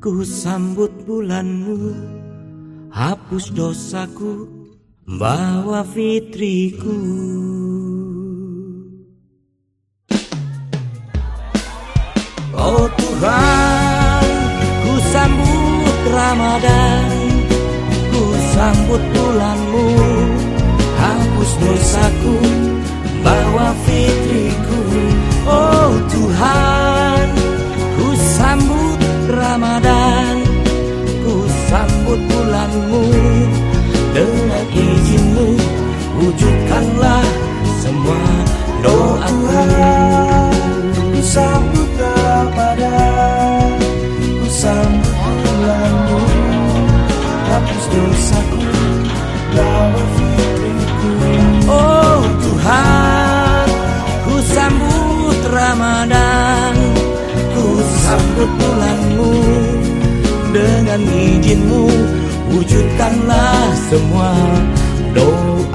Ku sambut bulanmu Hapus dosaku Bawa fitriku. Oh Tuhan Ku sambut Ramadan Ku sambut bulanmu Hapus dosaku bulanmu Dengan izinmu Wujudkanlah semua doaku Ku sambut Ramadan Ku sambut bulanmu Hapus dosaku Bawa fitriku Oh Tuhan Ku sambut Ramadan. Ku sambut bulanmu. Dengan izinmu Wujudkanlah semua doaku